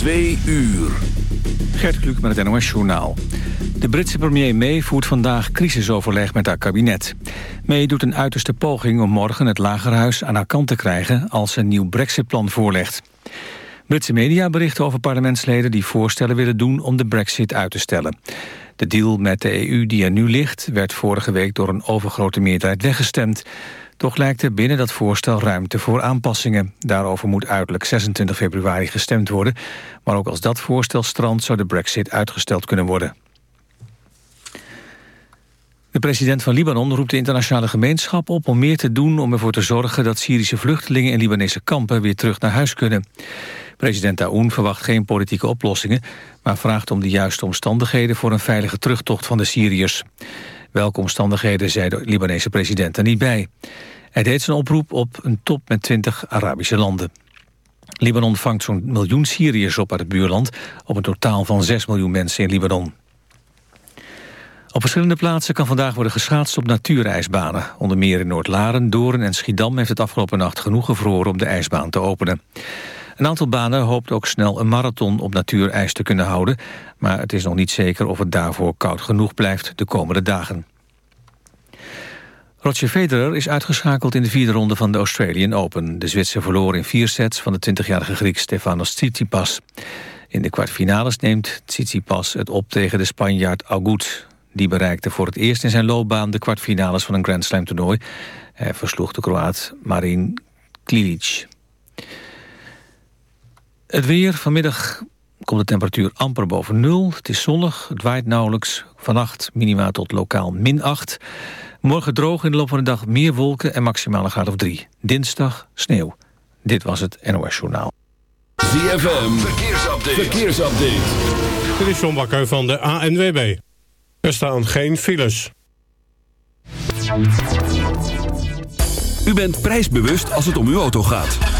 Twee uur. Gert Kluk met het NOS Journaal. De Britse premier May voert vandaag crisisoverleg met haar kabinet. May doet een uiterste poging om morgen het Lagerhuis aan haar kant te krijgen... als ze een nieuw brexitplan voorlegt. Britse media berichten over parlementsleden die voorstellen willen doen... om de brexit uit te stellen. De deal met de EU die er nu ligt... werd vorige week door een overgrote meerderheid weggestemd. Toch lijkt er binnen dat voorstel ruimte voor aanpassingen. Daarover moet uiterlijk 26 februari gestemd worden. Maar ook als dat voorstel strandt zou de brexit uitgesteld kunnen worden. De president van Libanon roept de internationale gemeenschap op om meer te doen om ervoor te zorgen dat Syrische vluchtelingen in Libanese kampen weer terug naar huis kunnen. President Aoun verwacht geen politieke oplossingen, maar vraagt om de juiste omstandigheden voor een veilige terugtocht van de Syriërs. Welke omstandigheden zei de Libanese president er niet bij. Hij deed zijn oproep op een top met 20 Arabische landen. Libanon vangt zo'n miljoen Syriërs op uit het buurland... op een totaal van 6 miljoen mensen in Libanon. Op verschillende plaatsen kan vandaag worden geschaatst op natuurijsbanen. Onder meer in Noord-Laren, Doorn en Schiedam heeft het afgelopen nacht genoeg gevroren om de ijsbaan te openen. Een aantal banen hoopt ook snel een marathon op natuurijs te kunnen houden... maar het is nog niet zeker of het daarvoor koud genoeg blijft de komende dagen. Roger Federer is uitgeschakeld in de vierde ronde van de Australian Open. De Zwitser verloor in vier sets van de 20-jarige Griek Stefanos Tsitsipas. In de kwartfinales neemt Tsitsipas het op tegen de Spanjaard Agut. Die bereikte voor het eerst in zijn loopbaan de kwartfinales van een Grand Slam toernooi. Hij versloeg de Kroaat Marin Klilic. Het weer. Vanmiddag komt de temperatuur amper boven nul. Het is zonnig, het waait nauwelijks. Vannacht minima tot lokaal min 8. Morgen droog in de loop van de dag meer wolken en maximale graad of 3. Dinsdag sneeuw. Dit was het NOS Journaal. ZFM, verkeersupdate. verkeersupdate. Dit is John Bakker van de ANWB. Er staan geen files. U bent prijsbewust als het om uw auto gaat.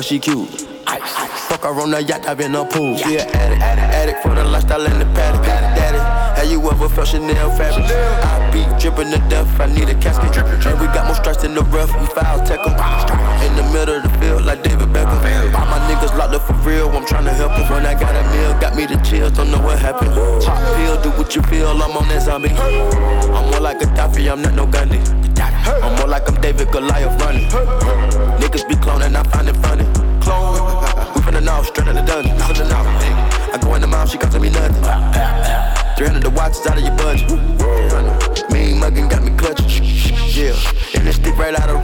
Cause she cute. Fuck her on the yacht, I've been a pool. She an addict, addict, addict for the lifestyle and the paddock. Daddy, have you ever felt Chanel fabric? I be dripping to death, I need a casket. And we got more strikes in the rough, we foul tech 'em. In the middle of the field, like David Beckham. All my niggas locked up for real, I'm tryna help 'em. When I got a meal, got me the chills, don't know what happened. Pop pill, do what you feel, I'm on that zombie. I'm more like a Daffy, I'm not no Gandhi. I'm more like I'm David Goliath running.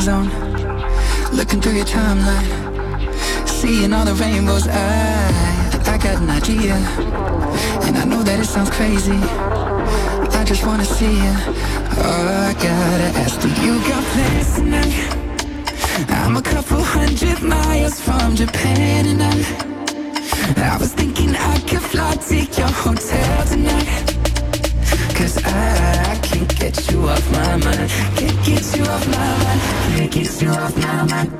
Time zone. Looking through your timeline. Seeing all the rainbows. I, I got an idea. And I know that it sounds crazy. I just wanna see you. Oh, I gotta ask, do you got plans tonight? I'm a couple hundred miles from Japan and I, I was thinking I could fly to your hotel tonight. Cause I, I can't get you off my mind. Can't get you off my mind. Can't get you off my mind.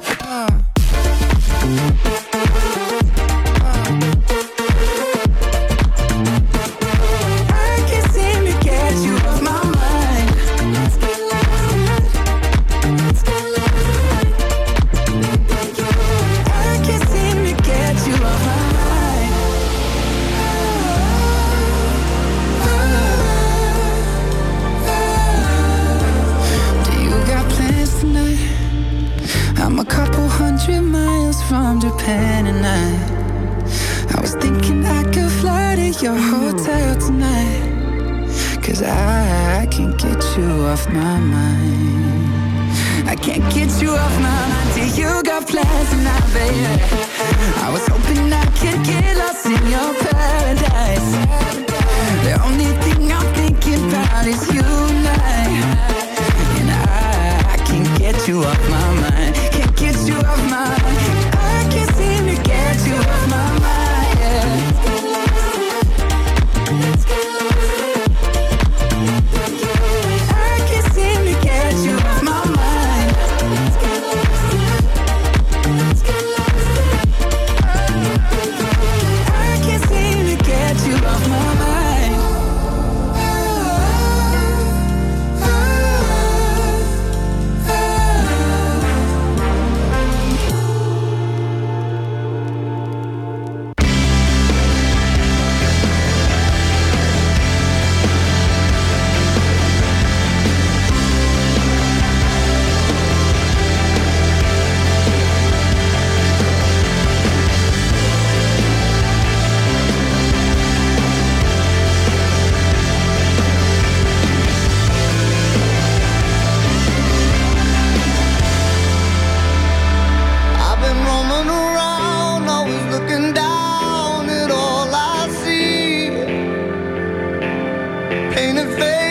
Off my mind I can't get you off my mind till you got plans tonight, baby I was hoping I could get lost in your paradise The only thing I'm thinking about is you and I. And I, I can't get you off my mind. Can't get you off my mind. In the face.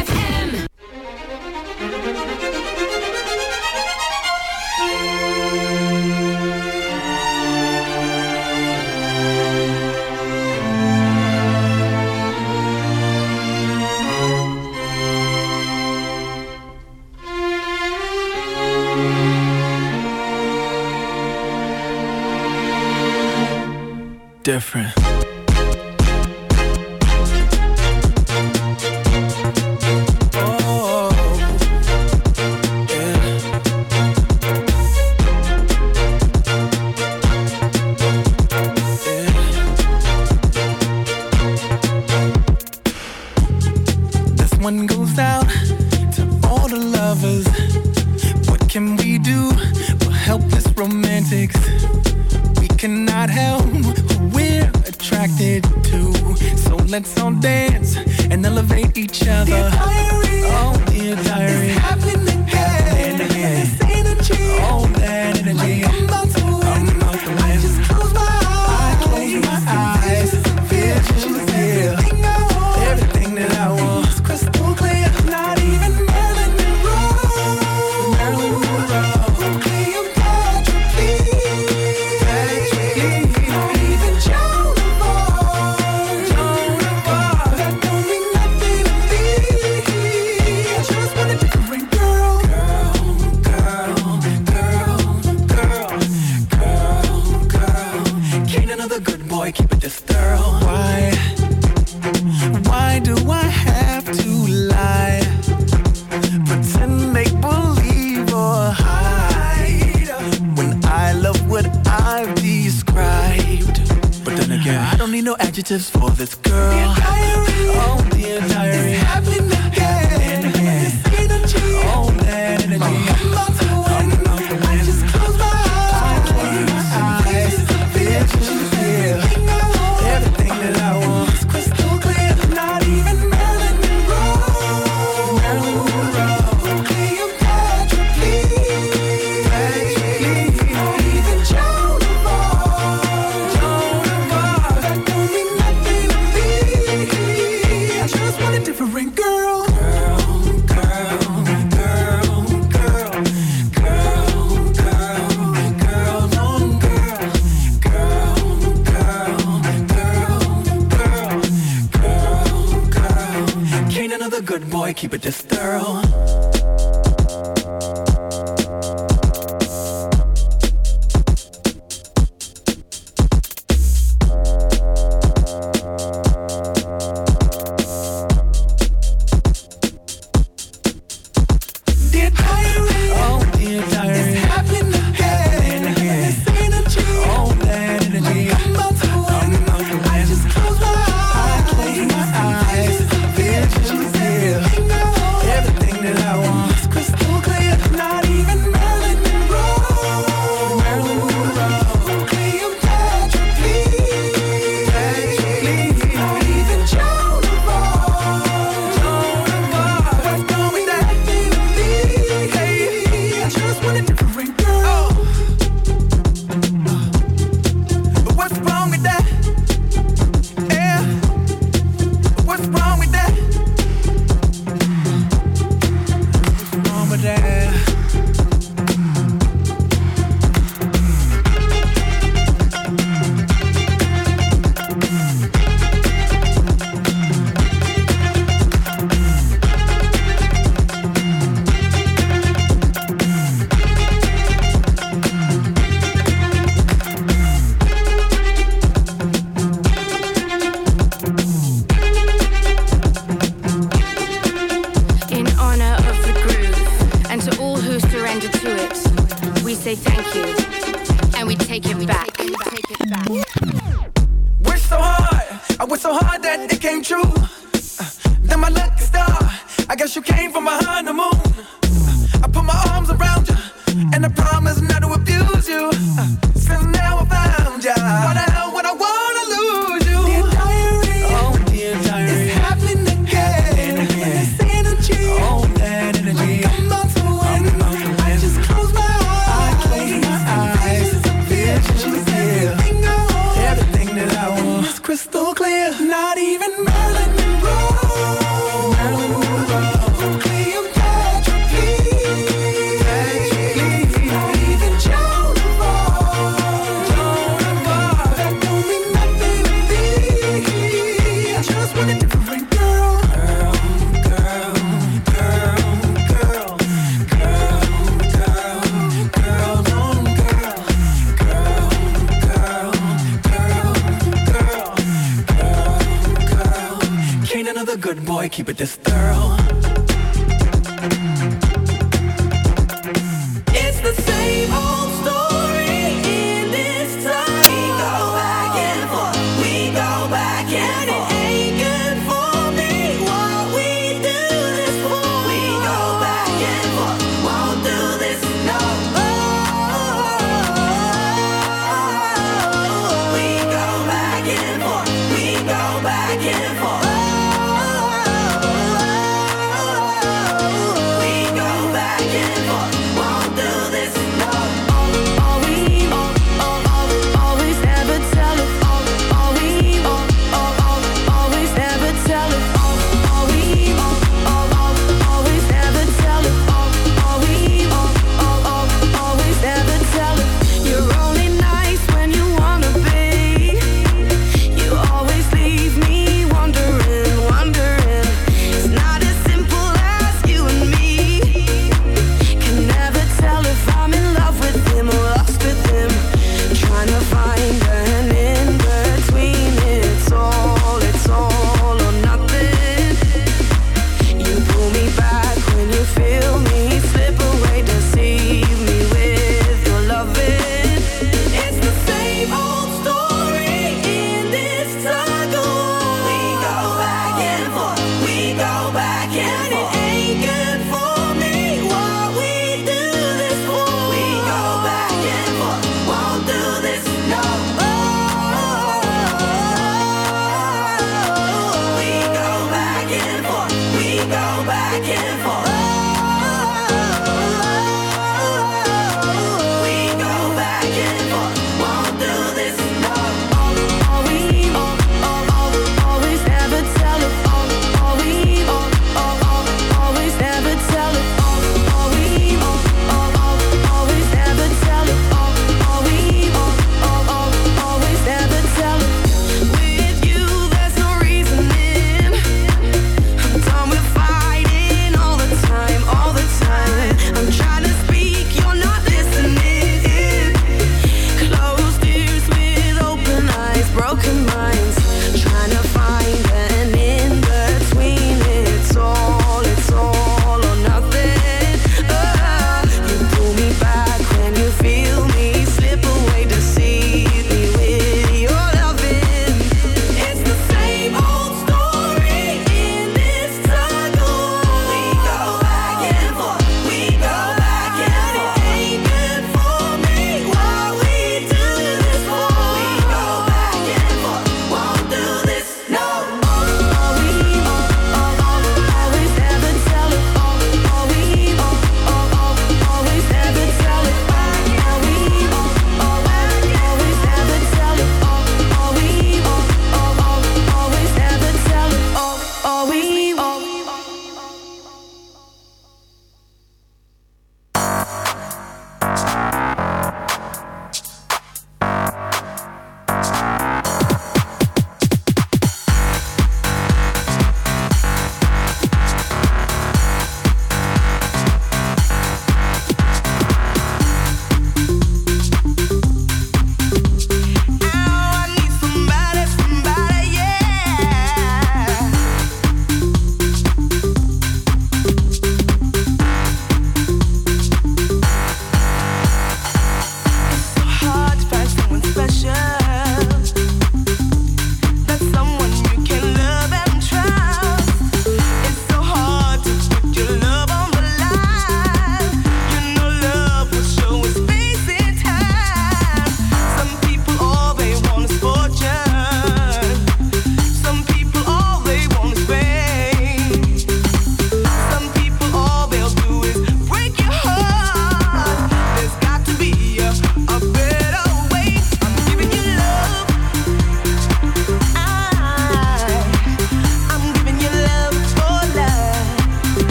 different.